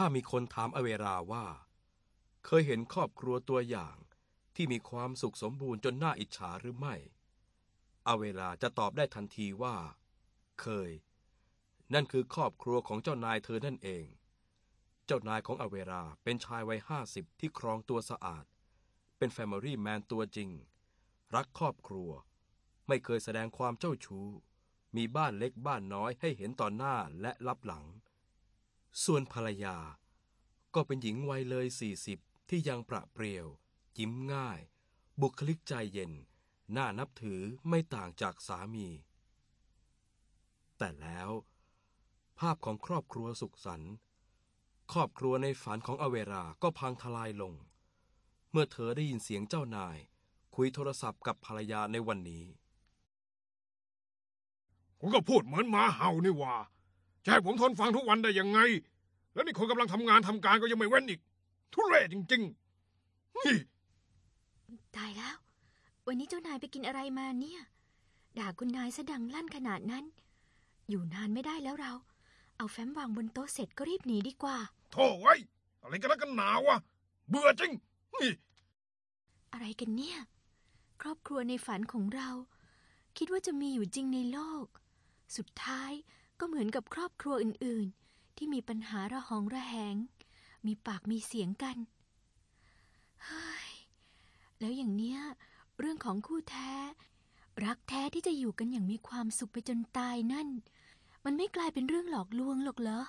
ถ้ามีคนถามอเวราว่า เคยเห็นครอบครัวตัวอย่างที่มีความสุขสมบูรณ์จนน่าอิจฉาหรือไม่ อเวราจะตอบได้ทันทีว่า เคย นั่นคือครอบครัวของเจ้านายเธอนั่นเอง เจ้านายของอเวราเป็นชายวัยห้าสิบที่ครองตัวสะอาด เป็นแฟมิลี่แมนตัวจริง รักครอบครัว ไม่เคยแสดงความเจ้าชู้ มีบ้านเล็กบ้านน้อยให้เห็นต่อหน้าและรับหลัง ส่วนภรรยา ก็เป็นหญิงวัยเลยสี่สิบที่ยังประเปรียว ยิ้มง่าย บุคลิกใจเย็น น่านับถือไม่ต่างจากสามี แต่แล้ว ภาพของครอบครัวสุขสันต์ครอบครัวในฝันของอเวราก็พังทลายลง เมื่อเธอได้ยินเสียงเจ้านาย คุยโทรศัพท์กับภรรยาในวันนี้คุณก็พูดเหมือนหมาเห่านี่ว่า จะให้ผมทนฟังทุกวันได้ยังไง แล้วนี่คนกำลังทำงานทำการก็ยังไม่เว้นอีก ทุเรศจริงๆ นี่ ตายแล้ว วันนี้เจ้านายไปกินอะไรมาเนี่ย ด่าคุณนายซะดังลั่นขนาดนั้น อยู่นานไม่ได้แล้วเรา เอาแฟ้มวางบนโต๊ะเสร็จก็รีบหนีดีกว่าโถ่ไว้ยอะไรกันนักกันหนาวะเบื่อจริง นี่ อะไรกันเนี่ย ครอบครัวในฝันของเรา คิดว่าจะมีอยู่จริงในโลก สุดท้าย ก็เหมือนกับครอบครัวอื่นๆ ที่มีปัญหาระหองระแหง มีปากมีเสียงกันเฮ้ยแล้วอย่างเนี้ย เรื่องของคู่แท้ รักแท้ที่จะอยู่กันอย่างมีความสุขไปจนตายนั่น มันไม่กลายเป็นเรื่องหลอกลวงหรอกเหรอ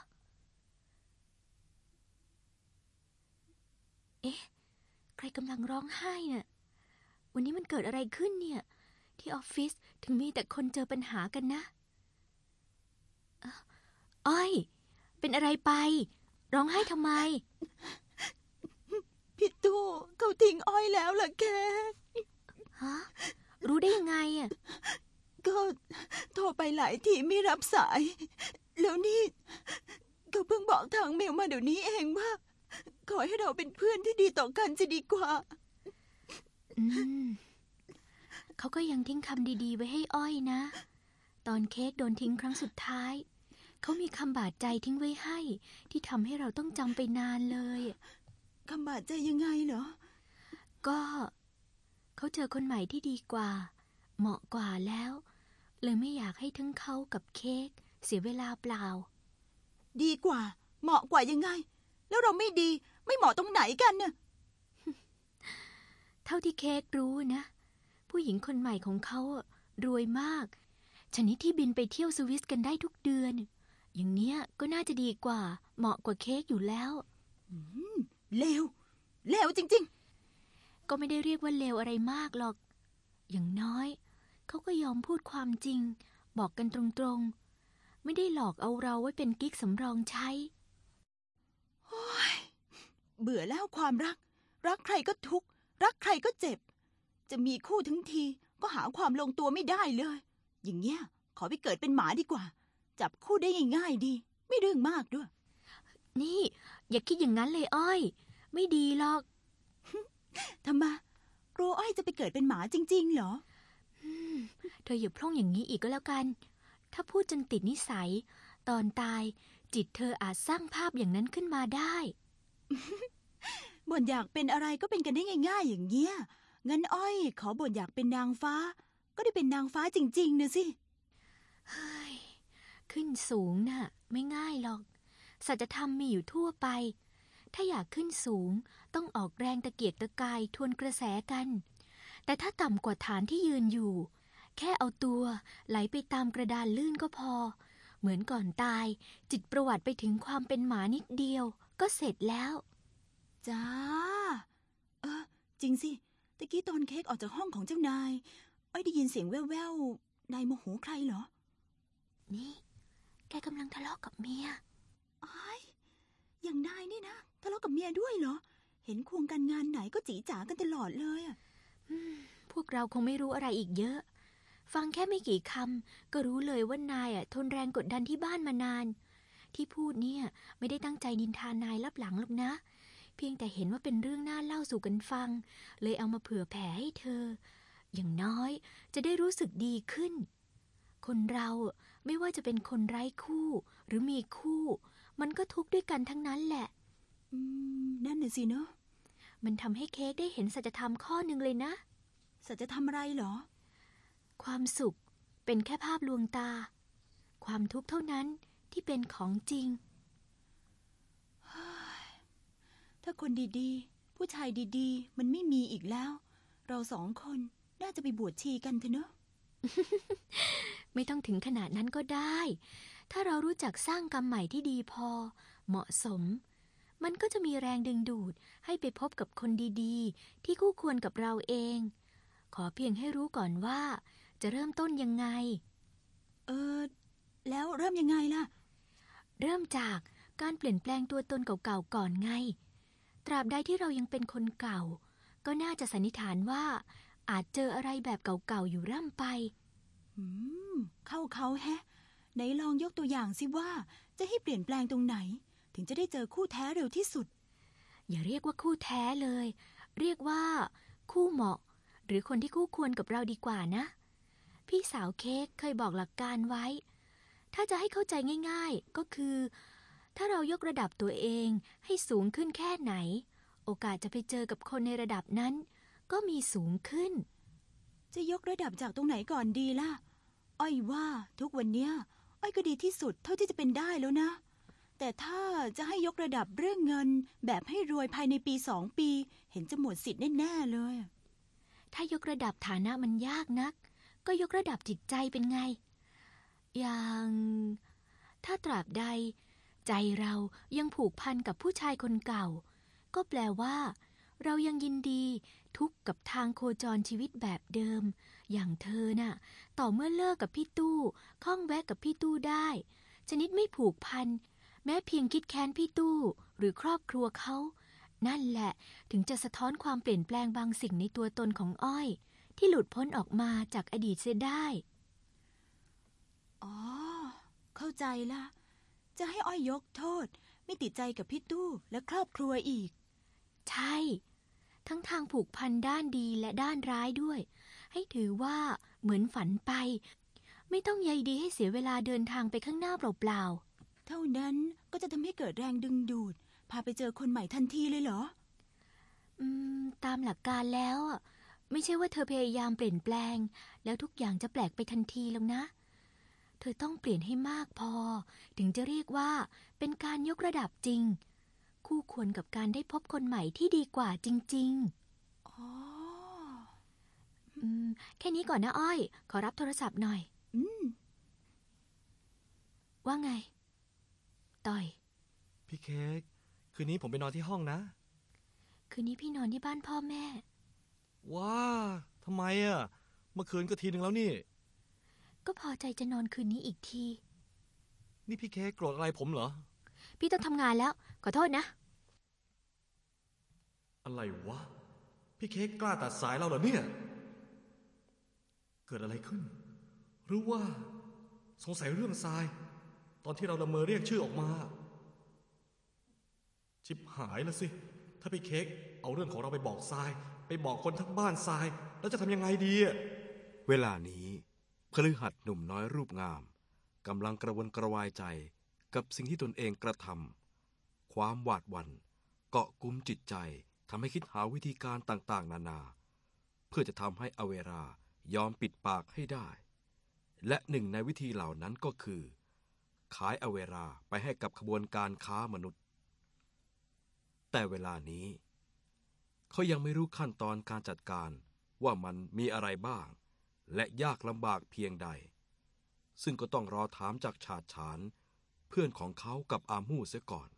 เอ๊ะ ใครกำลังร้องไห้น่ะวันนี้มันเกิดอะไรขึ้นเนี่ย ที่ออฟฟิศถึงมีแต่คนเจอปัญหากันนะ อ้าวอ้อย เป็นอะไรไป ร้องไห้ทำไม พี่ตู้เขาทิ้งอ้อยแล้วล่ะแกฮะรู้ได้ยังไงอะ ก็โทรไปหลายทีไม่รับสาย แล้วนี่เขาเพิ่งบอกทางเมลมาเดี๋ยวนี้เองว่า ขอให้เราเป็นเพื่อนที่ดีต่อกันจะดีกว่า อืมเขาก็ยังทิ้งคำดีๆ ไว้ให้อ้อยนะ ตอนเค้กโดนทิ้งครั้งสุดท้าย เขามีคำบาดใจทิ้งไว้ให้ ที่ทำให้เราต้องจำไปนานเลย คำบาดใจยังไงเหรอ ก็ เขาเจอคนใหม่ที่ดีกว่า เหมาะกว่าแล้ว เลยไม่อยากให้ทั้งเขากับเค้กเสียเวลาเปล่า ดีกว่า เหมาะกว่ายังไง แล้วเราไม่ดีไม่เหมาะตรงไหนกันเนี่ยเท่าที่เค้กรู้นะ ผู้หญิงคนใหม่ของเขาอะรวยมาก ชนิดที่บินไปเที่ยวสวิสกันได้ทุกเดือน อย่างเนี้ยก็น่าจะดีกว่า เหมาะกว่าเค้กอยู่แล้วเลวเลวจริงก็ไม่ได้เรียกว่าเลวอะไรมากหรอก อย่างน้อย เขาก็ยอมพูดความจริง บอกกันตรงๆ ไม่ได้หลอกเอาเราไว้เป็นกิ๊กสำรองใช้ๆเบื่อแล้วความรัก รักใครก็ทุกข์ รักใครก็เจ็บ จะมีคู่ทั้งทีก็หาความลงตัวไม่ได้เลย อย่างเงี้ย ขอไปเกิดเป็นหมาดีกว่า จับคู่ได้ง่ายๆดี ไม่เรื่องมากด้วย นี่ อย่าคิดอย่างนั้นเลยอ้อย ไม่ดีหรอกทำไมกลัวอ้อยจะไปเกิดเป็นหมาจริง ๆ เหรอเธออย่าพร่องอย่างนี้อีกก็แล้วกัน ถ้าพูดจนติดนิสัย ตอนตายจิตเธออาจสร้างภาพอย่างนั้นขึ้นมาได้บ่นอยากเป็นอะไรก็เป็นกันได้ง่าย ๆ อย่างเงี้ยงั้นอ้อย ขอบ่นอยากเป็นนางฟ้า ก็ได้เป็นนางฟ้าจริง ๆนะสิเฮ้ยขึ้นสูงน่ะ ไม่ง่ายหรอก สัจธรรมมีอยู่ทั่วไป ถ้าอยากขึ้นสูงต้องออกแรงตะเกียกตะกายทวนกระแสกัน แต่ถ้าต่ำกว่าฐานที่ยืนอยู่ แค่เอาตัวไหลไปตามกระดานลื่นก็พอ เหมือนก่อนตาย จิตประวัติไปถึงความเป็นหมานิดเดียว ก็เสร็จแล้วจ้า เออ จริงสิตะกี้ตอนเค้กออกจากห้องของเจ้านาย อ้อยได้ยินเสียงแว่วๆนายโมโหใครเหรอ นี่ แกกำลังทะเลาะกับเมียอ้ายอย่างนายนี่นะทะเลาะกับเมียด้วยเหรอ เห็นควงกันงานไหนก็จีจ๋ากันตลอดเลยอะพวกเราคงไม่รู้อะไรอีกเยอะ ฟังแค่ไม่กี่คำก็รู้เลยว่านายอะทนแรงกดดันที่บ้านมานาน ที่พูดเนี่ยไม่ได้ตั้งใจดินทานายรับหลังหรอกนะ เพียงแต่เห็นว่าเป็นเรื่องน่าเล่าสู่กันฟัง เลยเอามาเผื่อแผ่ให้เธอ อย่างน้อยจะได้รู้สึกดีขึ้น คนเราไม่ว่าจะเป็นคนไร้คู่ หรือมีคู่ มันก็ทุกข์ด้วยกันทั้งนั้นแหละนั่นน่ะสิเนอะมันทำให้เค้กได้เห็นสัจธรรมข้อหนึ่งเลยนะ สัจจะทำอะไรเหรอ ความสุขเป็นแค่ภาพลวงตา ความทุกข์เท่านั้นที่เป็นของจริง ถ้าคนดีๆ ผู้ชายดีๆ มันไม่มีอีกแล้ว เราสองคน น่าจะไปบวชชีกันเถอะเนอะไม่ต้องถึงขนาดนั้นก็ได้ ถ้าเรารู้จักสร้างกรรมใหม่ที่ดีพอ เหมาะสม มันก็จะมีแรงดึงดูดให้ไปพบกับคนดีๆ ที่คู่ควรกับเราเอง ขอเพียงให้รู้ก่อนว่า จะเริ่มต้นยังไง เออ แล้วเริ่มยังไงล่ะ เริ่มจากการเปลี่ยนแปลงตัวตนเก่าๆก่อนไง ตราบใดที่เรายังเป็นคนเก่า ก็น่าจะสันนิษฐานว่า อาจเจออะไรแบบเก่าๆอยู่ร่ำไป อืม เข้าเขาแฮะ ไหนลองยกตัวอย่างสิว่าจะให้เปลี่ยนแปลงตรงไหน ถึงจะได้เจอคู่แท้เร็วที่สุด อย่าเรียกว่าคู่แท้เลย เรียกว่า คู่เหมาะ หรือคนที่คู่ควรกับเราดีกว่านะ พี่สาวเค้กเคยบอกหลักการไว้ ถ้าจะให้เข้าใจง่าย ๆ ก็คือ ถ้าเรายกระดับตัวเองให้สูงขึ้นแค่ไหน โอกาสจะไปเจอกับคนในระดับนั้น ก็มีสูงขึ้น จะยกระดับจากตรงไหนก่อนดีล่ะ อ้อยว่าทุกวันเนี้ย อ้อยก็ดีที่สุดเท่าที่จะเป็นได้แล้วนะ แต่ถ้าจะให้ยกระดับเรื่องเงิน แบบให้รวยภายในปีสองปี เห็นจะหมดสิทธิ์แน่ๆเลย ถ้ายกระดับฐานะมันยากนัก ก็ยกระดับจิตใจเป็นไง อย่าง ถ้าตราบใด ใจเรายังผูกพันกับผู้ชายคนเก่า ก็แปลว่า เรายังยินดี ทุกข์กับทางโคจรชีวิตแบบเดิม อย่างเธอน่ะ ต่อเมื่อเลิกกับพี่ตู้ข้องแวะกับพี่ตู้ได้ ชนิดไม่ผูกพัน แม้เพียงคิดแค้นพี่ตู้ หรือครอบครัวเขา นั่นแหละถึงจะสะท้อนความเปลี่ยนแปลงบางสิ่งในตัวตนของอ้อย ที่หลุดพ้นออกมาจากอดีตเสียได้ อ๋อ เข้าใจละจะให้อ้อยยกโทษ ไม่ติดใจกับพี่ตู้และครอบครัวอีก ใช่ ทั้งทางผูกพันด้านดีและด้านร้ายด้วย ให้ถือว่าเหมือนฝันไป ไม่ต้องใยดีให้เสียเวลาเดินทางไปข้างหน้าเปล่าเท่านั้นก็จะทำให้เกิดแรงดึงดูด พาไปเจอคนใหม่ทันทีเลยเหรอๆอืม ตามหลักการแล้วอะไม่ใช่ว่าเธอพยายามเปลี่ยนแปลง แล้วทุกอย่างจะแปลกไปทันทีหรอกนะเธอต้องเปลี่ยนให้มากพอ ถึงจะเรียกว่าเป็นการยกระดับจริง คู่ควรกับการได้พบคนใหม่ที่ดีกว่าจริง ๆ อ๋อ อืม แค่นี้ก่อนนะอ้อย ขอรับโทรศัพท์หน่อย อืม ว่าไง ต่อย พี่เค้กคืนนี้ผมไปนอนที่ห้องนะ คืนนี้พี่นอนที่บ้านพ่อแม่ ว้าทำไมอะ เมื่อคืนก็ทีนึงแล้วนี่ ก็พอใจจะนอนคืนนี้อีกที นี่พี่เค้กโกรธอะไรผมเหรอ พี่ต้องทำงานแล้ว ขอโทษนะ อะไรวะ พี่เค้กกล้าตัดสายเราเหรอเนี่ย เกิดอะไรขึ้น หรือว่า สงสัยเรื่องทราย ตอนที่เราละเมอเรียกชื่อออกมา ชิบหายแล้วสิ ถ้าพี่เค้กเอาเรื่องของเราไปบอกทราย ไปบอกคนทั้งบ้านทราย แล้วจะทำยังไงดี เวลานี้พฤหัสหนุ่มน้อยรูปงามกำลังกระวนกระวายใจกับสิ่งที่ตนเองกระทำความหวาดหวั่นเกาะกุมจิตใจ ทำให้คิดหาวิธีการต่างๆ นานา เพื่อจะทำให้อเวรายอมปิดปากให้ได้ และหนึ่งในวิธีเหล่านั้นก็คือ ขายอเวราไปให้กับขบวนการค้ามนุษย์ แต่เวลานี้ เขายังไม่รู้ขั้นตอนการจัดการว่ามันมีอะไรบ้าง และยากลำบากเพียงใด ซึ่งก็ต้องรอถามจากชาติฉาน เพื่อนของเขากับอามู่เสียก่อน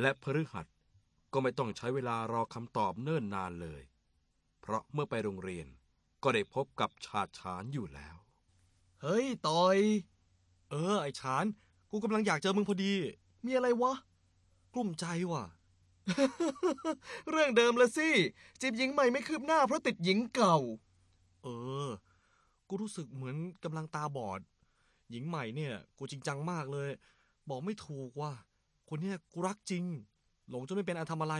และพฤหัส ก็ไม่ต้องใช้เวลารอคำตอบเนิ่นนานเลย เพราะเมื่อไปโรงเรียนก็ได้พบกับชาติฉานอยู่แล้ว เฮ้ยต่อย เออ ไอฉาน กูกำลังอยากเจอมึงพอดี มีอะไรวะ กลุ้มใจว่ะ เรื่องเดิมละสิ จีบหญิงใหม่ไม่คืบหน้าเพราะติดหญิงเก่า เออ กูรู้สึกเหมือนกำลังตาบอด หญิงใหม่เนี่ย กูจริงจังมากเลย บอกไม่ถูกว่า คนเนี้ยกูรักจริง หลงจนไม่เป็นอันทำอะไร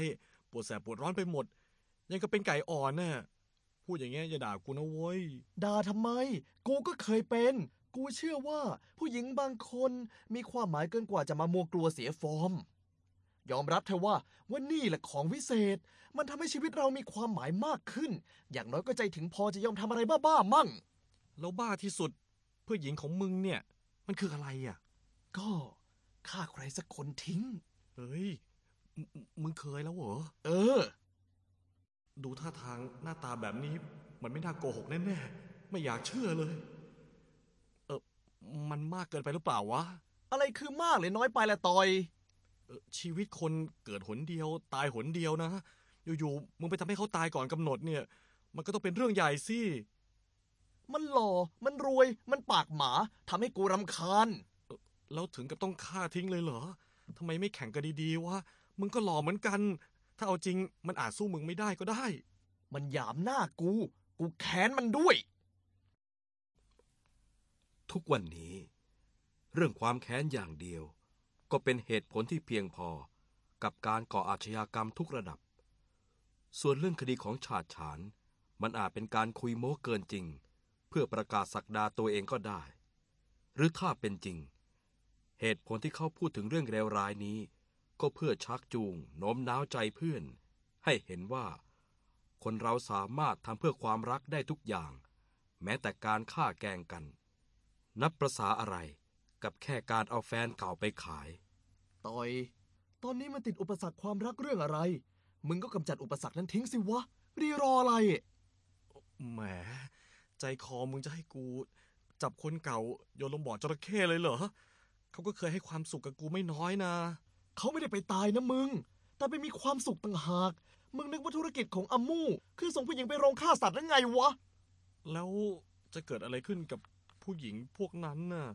ปวดแสบปวดร้อนไปหมด ยังก็เป็นไก่อ่อนน่ะ พูดอย่างเงี้ยอย่าด่ากูนะเว้ย ด่าทำไม กูก็เคยเป็น กูเชื่อว่าผู้หญิงบางคนมีความหมายเกินกว่าจะมามัวกลัวเสียฟอร์ม ยอมรับเถอะว่าว่านี่แหละของวิเศษ มันทำให้ชีวิตเรามีความหมายมากขึ้น อย่างน้อยก็ใจถึงพอจะยอมทำอะไรบ้าๆมั่ง แล้วบ้าที่สุดเพื่อหญิงของมึงเนี่ย มันคืออะไรอะ ก็ฆ่าใครสักคนทิ้ง เฮ้ย มึงมึงเคยแล้วเหรอ เออ ดูท่าทางหน้าตาแบบนี้ มันไม่น่าโกหกแน่ๆ ไม่อยากเชื่อเลย เออมันมากเกินไปหรือเปล่าวะ อะไรคือมากหรือน้อยไปละตอยเอ่อชีวิตคนเกิดหนเดียว ตายหนเดียวนะ อยู่ๆ มึงไปทำให้เขาตายก่อนกำหนดเนี่ย มันก็ต้องเป็นเรื่องใหญ่สิ มันหล่อ มันรวย มันปากหมา ทำให้กูรำคาญ แล้วถึงกับต้องฆ่าทิ้งเลยเหรอทำไมไม่แข่งกันดีๆวะ มึงก็หล่อเหมือนกัน ถ้าเอาจริงมันอาจสู้มึงไม่ได้ก็ได้ มันหยามหน้ากู กูแค้นมันด้วย ทุกวันนี้ เรื่องความแค้นอย่างเดียว ก็เป็นเหตุผลที่เพียงพอกับการก่ออาชญากรรมทุกระดับ ส่วนเรื่องคดีของชาติฉาน มันอาจเป็นการคุยโม้เกินจริง เพื่อประกาศสักดาตัวเองก็ได้ หรือถ้าเป็นจริง เหตุผลที่เขาพูดถึงเรื่องเลวร้ายนี้ ก็เพื่อชักจูงโน้มน้าวใจเพื่อน ให้เห็นว่า คนเราสามารถทำเพื่อความรักได้ทุกอย่าง แม้แต่การฆ่าแกล้งกัน นับประษาอะไรกับแค่การเอาแฟนเก่าไปขายตอย ตอนนี้มันติดอุปสรรคความรักเรื่องอะไร มึงก็กำจัดอุปสรรคนั้นทิ้งสิวะ รีรออะไร แหม ใจคอมึงจะให้กู จับคนเก่าโยนลงบ่อจระเข้เลยเหรอ เขาก็เคยให้ความสุขกับกูไม่น้อยนะ เขาไม่ได้ไปตายนะมึง แต่ไปมีความสุขต่างหาก มึงนึกว่าธุรกิจของอามู่ คือส่งผู้หญิงไปโรงฆ่าสัตว์ได้ไงวะ แล้วจะเกิดอะไรขึ้นกับผู้หญิงพวกนั้นน่ะ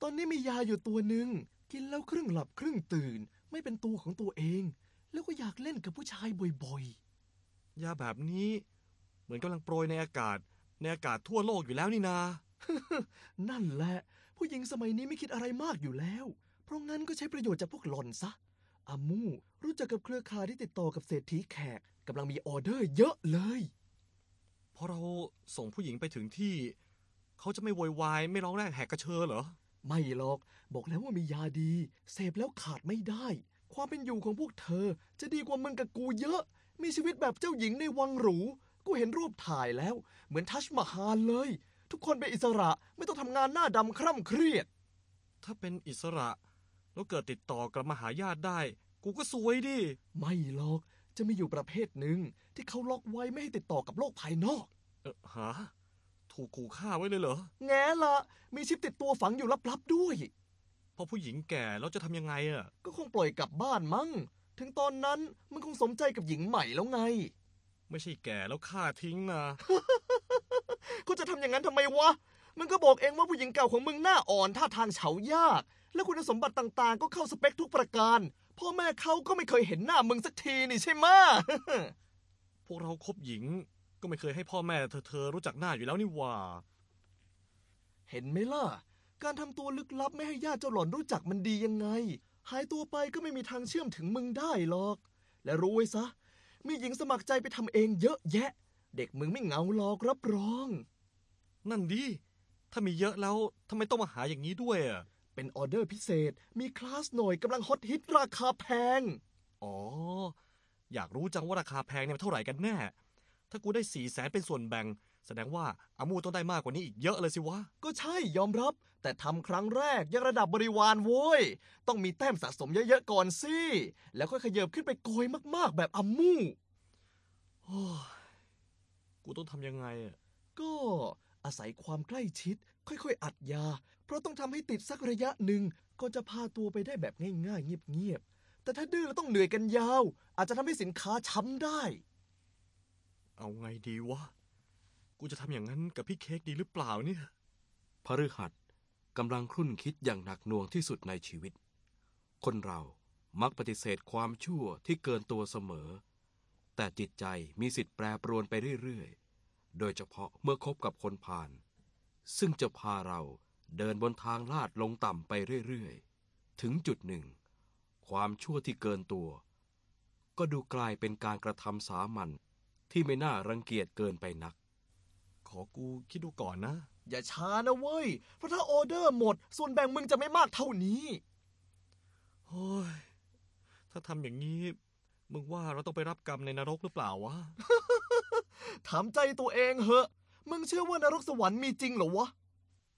ตอนนี้มียาอยู่ตัวหนึ่งกินแล้วครึ่งหลับครึ่งตื่น ไม่เป็นตัวของตัวเอง แล้วก็อยากเล่นกับผู้ชายบ่อยยาแบบนี้ เหมือนกำลังโปรยในอากาศ ในอากาศทั่วโลกอยู่แล้วนี่นาๆนั่นแหละ ผู้หญิงสมัยนี้ไม่คิดอะไรมากอยู่แล้วเพ ราะงั้นก็ใช้ประโยชน์จากพวกหล่อนซะ อามู่รู้จักกับเครือข่ายที่ติดต่อกับเศรษฐีแขกกำลังมีออเดอร์เยอะเลยพอเราส่งผู้หญิงไปถึงที่ เขาจะไม่โวยวายไม่ร้องแรกแหกกระเชอเหรอ ไม่หรอก บอกแล้วว่ามียาดี เสพแล้วขาดไม่ได้ ความเป็นอยู่ของพวกเธอ จะดีกว่ามึงกับกูเยอะ มีชีวิตแบบเจ้าหญิงในวังหรู กูเห็นรูปถ่ายแล้ว เหมือนทัชมาฮาลเลย ทุกคนเป็นอิสระไม่ต้องทำงานหน้าดำคร่ำเครียด ถ้าเป็นอิสระ แล้วเกิดติดต่อกลับมาหาญาติได้ กูก็ซวยดิ ไม่หรอก จะมีอยู่ประเภทหนึ่งที่เขาล็อกไว้ไม่ให้ติดต่อกับโลกภายนอก เออหาถูกขู่ฆ่าไว้เลยเหรอ แง่ละ มีชิปติดตัวฝังอยู่ลับๆด้วย พอผู้หญิงแก่แล้วจะทำยังไงอะ ก็คงปล่อยกลับบ้านมั้ง ถึงตอนนั้นมึงคงสมใจกับหญิงใหม่แล้วไง ไม่ใช่แก่แล้วฆ่าทิ้งนะก็จะทำอย่างนั้นทำไมวะมึงก็บอกเองว่าผู้หญิงเก่าของมึงหน้าอ่อนท่าทางเฉายาก และคุณสมบัติต่างๆ ก็เข้าสเปคทุกประการ พ่อแม่เขาก็ไม่เคยเห็นหน้ามึงสักทีนี่ใช่ไหมะพวกเราคบหญิงก็ไม่เคยให้พ่อแม่เธอเธอรู้จักหน้าอยู่แล้วนี่หว่า เห็นไหมล่ะ การทำตัวลึกลับไม่ให้ญาติเจ้าหล่อนรู้จักมันดียังไง หายตัวไปก็ไม่มีทางเชื่อมถึงมึงได้หรอก และรู้ไว้ซะ มีหญิงสมัครใจไปทำเองเยอะแยะ เด็กมึงไม่เหงาหรอกรับรอง นั่นดิถ้ามีเยอะแล้วทำไมต้องมาหาอย่างนี้ด้วยอะ เป็นออเดอร์พิเศษ มีคลาสหน่อยกำลังฮอตฮิตราคาแพง อ๋อ อยากรู้จังว่าราคาแพงเนี่ยมันเท่าไหร่กันแน่ ถ้ากูได้สี่แสนเป็นส่วนแบ่ง แสดงว่าอามูต้องได้มากกว่านี้อีกเยอะเลยสิวะ ก็ใช่ยอมรับ แต่ทำครั้งแรกยังระดับบริวารโว้ย ต้องมีแต้มสะสมเยอะๆก่อนสิ แล้วค่อยขยับขึ้นไปโกยมากๆ แบบอัมมู่โอ้ยกูต้องทำยังไงอะก็อาศัยความใกล้ชิด ค่อยๆ อัดยา เพราะต้องทำให้ติดสักระยะหนึ่งก็จะพาตัวไปได้แบบง่ายๆ เงียบๆ แต่ถ้าดื้อแล้วต้องเหนื่อยกันยาว อาจจะทำให้สินค้าช้ำได้ เอาไงดีวะ กูจะทำอย่างนั้นกับพี่เค้กดีหรือเปล่าเนี่ยพฤหัสกำลังครุ่นคิดอย่างหนักหน่วงที่สุดในชีวิต คนเรามักปฏิเสธความชั่วที่เกินตัวเสมอ แต่จิตใจมีสิทธิ์แปรปรวนไปเรื่อยๆ โดยเฉพาะเมื่อคบกับคนพาล ซึ่งจะพาเราเดินบนทางลาดลงต่ำไปเรื่อยๆ ถึงจุดหนึ่ง ความชั่วที่เกินตัว ก็ดูกลายเป็นการกระทำสามัญที่ไม่น่ารังเกียจเกินไปนัก ขอกูคิดดูก่อนนะ อย่าช้านะเว้ย เพราะถ้าออเดอร์หมด ส่วนแบ่งมึงจะไม่มากเท่านี้โอ้ยถ้าทำอย่างนี้ มึงว่าเราต้องไปรับกรรมในนรกหรือเปล่าวะ ถามใจตัวเองเหอะ มึงเชื่อว่านรกสวรรค์มีจริงเหรอวะ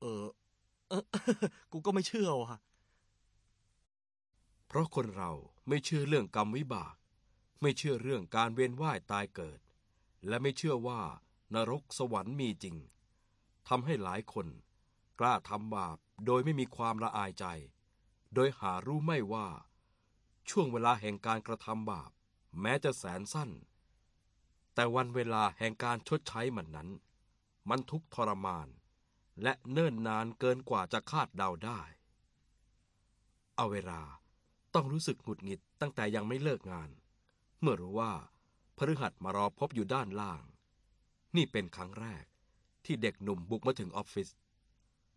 เออ กูก็ไม่เชื่อว่ะ เพราะคนเราไม่เชื่อเรื่องกรรมวิบาก ไม่เชื่อเรื่องการเวียนว่ายตายเกิด และไม่เชื่อว่านรกสวรรค์มีจริงทำให้หลายคน กล้าทำบาปโดยไม่มีความละอายใจ โดยหารู้ไม่ว่า ช่วงเวลาแห่งการกระทำบาป แม้จะแสนสั้น แต่วันเวลาแห่งการชดใช้มันนั้น มันทุกทรมาน และเนิ่นนานเกินกว่าจะคาดเดาได้ เอาเวลาต้องรู้สึกหงุดหงิดตั้งแต่ยังไม่เลิกงาน เมื่อรู้ว่าพฤหัสมารอพบอยู่ด้านล่าง นี่เป็นครั้งแรกที่เด็กหนุ่มบุกมาถึงออฟฟิศ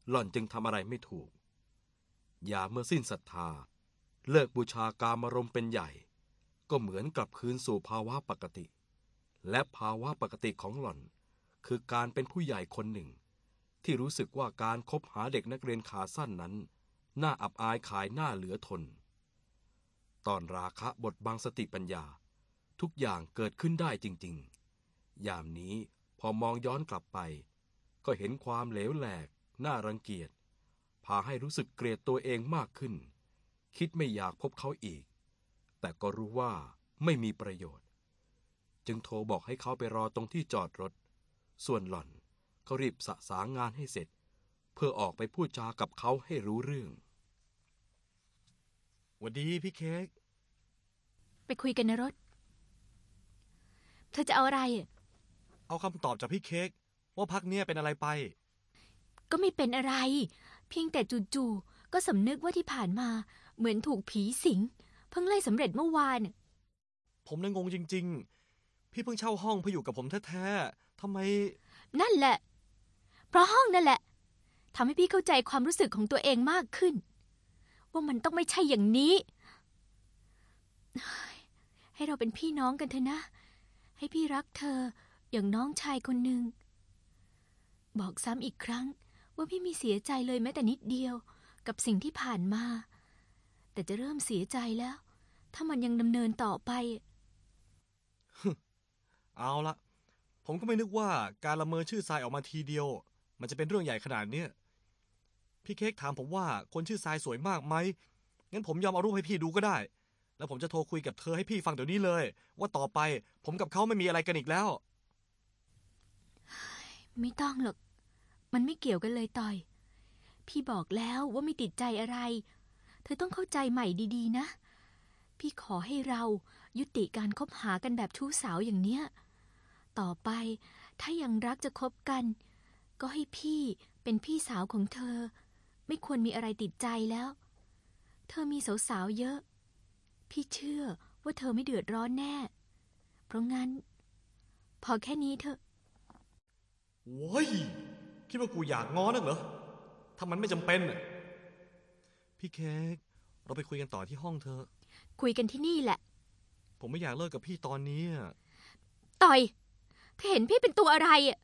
หล่อนจึงทำอะไรไม่ถูก อย่าเมื่อสิ้นศรัทธา เลิกบูชากามารมเป็นใหญ่ ก็เหมือนกลับคืนสู่ภาวะปกติ และภาวะปกติของหล่อน คือการเป็นผู้ใหญ่คนหนึ่ง ที่รู้สึกว่าการคบหาเด็กนักเรียนขาสั้นนั้น น่าอับอายขายหน้าเหลือทน ตอนราคะบทบังสติปัญญา ทุกอย่างเกิดขึ้นได้จริง ๆ ยามนี้พอมองย้อนกลับไป ก็เห็นความเหลวแหลก น่ารังเกียจ พาให้รู้สึกเกลียดตัวเองมากขึ้น คิดไม่อยากพบเขาอีก แต่ก็รู้ว่าไม่มีประโยชน์ จึงโทรบอกให้เขาไปรอตรงที่จอดรถ ส่วนหล่อนก็รีบสะสางงานให้เสร็จ เพื่อออกไปพูดจากับเขาให้รู้เรื่องหวัดดีพี่เค้ก ไปคุยกันในรถ เธอจะเอาอะไรอะเอาคำตอบจากพี่เค้กว่าพักเนี้ยเป็นอะไรไป ก็ไม่เป็นอะไร เพียงแต่จู่ๆก็สำนึกว่าที่ผ่านมา เหมือนถูกผีสิง เพิ่งไล่สำเร็จเมื่อวานน่ะผมน่ะงงจริงๆ พี่เพิ่งเช่าห้องเพื่ออยู่กับผมแท้ๆทำไม นั่นแหละ เพราะห้องนั่นแหละทำให้พี่เข้าใจความรู้สึกของตัวเองมากขึ้น ว่ามันต้องไม่ใช่อย่างนี้ ให้เราเป็นพี่น้องกันเถอะนะ ให้พี่รักเธออย่างน้องชายคนหนึ่ง บอกซ้ำอีกครั้ง ว่าพี่มีเสียใจเลยแม้แต่นิดเดียว กับสิ่งที่ผ่านมา แต่จะเริ่มเสียใจแล้ว ถ้ามันยังดำเนินต่อไป เอาละผมก็ไม่นึกว่าการละเมอชื่อทรายออกมาทีเดียว มันจะเป็นเรื่องใหญ่ขนาดเนี้ยพี่เค้กถามผมว่าคนชื่อทรายสวยมากไหมงั้นผมยอมเอารูปให้พี่ดูก็ได้ แล้วผมจะโทรคุยกับเธอให้พี่ฟังเดี๋ยวนี้เลย ว่าต่อไปผมกับเขาไม่มีอะไรกันอีกแล้ว ไม่ต้องหรอก มันไม่เกี่ยวกันเลยต่อย พี่บอกแล้วว่าไม่ติดใจอะไร เธอต้องเข้าใจใหม่ดีๆ นะ พี่ขอให้เรายุติการคบหากันแบบชู้สาวอย่างเนี้ย ต่อไป ถ้ายังรักจะคบกัน ก็ให้พี่เป็นพี่สาวของเธอ ไม่ควรมีอะไรติดใจแล้ว เธอมีสาวๆเยอะ พี่เชื่อว่าเธอไม่เดือดร้อนแน่ เพราะงั้น พอแค่นี้เถอะโว้ยคิดว่ากูอยากง้อนักเหรอ ถ้ามันไม่จำเป็นน่ะพี่เค้ก เราไปคุยกันต่อที่ห้องเธอะคุยกันที่นี่แหละ ผมไม่อยากเลิกกับพี่ตอนนี้อะต่อย เธอเห็นพี่เป็นตัวอะไรอะ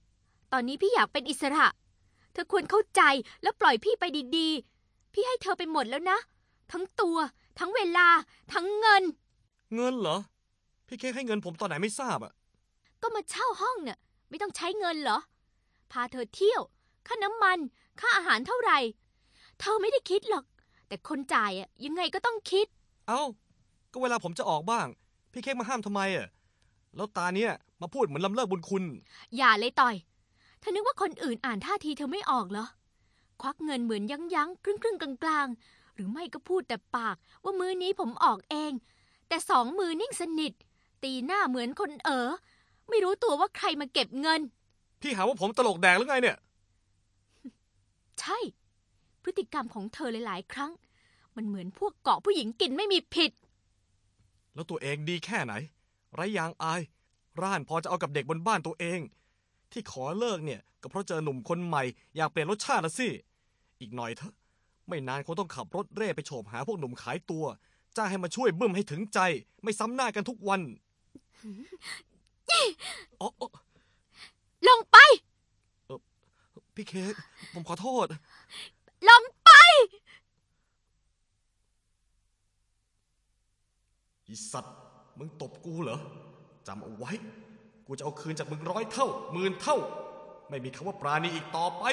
ตอนนี้พี่อยากเป็นอิสระ เธอควรเข้าใจแล้วปล่อยพี่ไปดีๆ พี่ให้เธอไปหมดแล้วนะ ทั้งตัว ทั้งเวลา ทั้งเงิน เงินเหรอ พี่เค้กให้เงินผมตอนไหนไม่ทราบอะก็มาเช่าห้องน่ะ ไม่ต้องใช้เงินเหรอ พาเธอเที่ยว ค่าน้ำมัน ค่าอาหารเท่าไหร่ เธอไม่ได้คิดหรอก แต่คนจ่ายอะยังไงก็ต้องคิด เอ้า ก็เวลาผมจะออกบ้าง พี่เค้กมาห้ามทำไมอะแล้วตาเนี้ย มาพูดเหมือนลำเลิกบุญคุณ อย่าเลยต่อยเธอนึกว่าคนอื่นอ่านท่าทีเธอไม่ออกเหรอ ควักเงินเหมือนยั้งยั้งๆครึ่งครึ่งๆกลางๆ หรือไม่ก็พูดแต่ปากว่ามือนี้ผมออกเอง แต่สองมือนิ่งสนิท ตีหน้าเหมือนคนเอ๋อไม่รู้ตัวว่าใครมาเก็บเงิน พี่หาว่าผมตลกแดกหรือไงเนี่ย ใช่ พฤติกรรมของเธอหลายๆ ครั้ง มันเหมือนพวกเกาะผู้หญิงกินไม่มีผิด แล้วตัวเองดีแค่ไหน ไร้ยางอาย ร่านพอจะเอากับเด็กบนบ้านตัวเอง ที่ขอเลิกเนี่ยก็เพราะเจอหนุ่มคนใหม่อยากเปลี่ยนรสชาตินะสิ อีกหน่อยเถอะ ไม่นานคงต้องขับรถเร่ไปโฉบหาพวกหนุ่มขายตัวจ้างให้มาช่วยบึ้มให้ถึงใจ ไม่ซ้ำหน้ากันทุกวันอ๋ออ๋อลงไป พี่เค้กผมขอโทษ ลงไป อีสัตว์ มึงตบกูเหรอ จำเอาไว้ กูจะเอาคืนจากมึงร้อยเท่าหมื่นเท่า ไม่มีคำว่าปราณีอีกต่อไป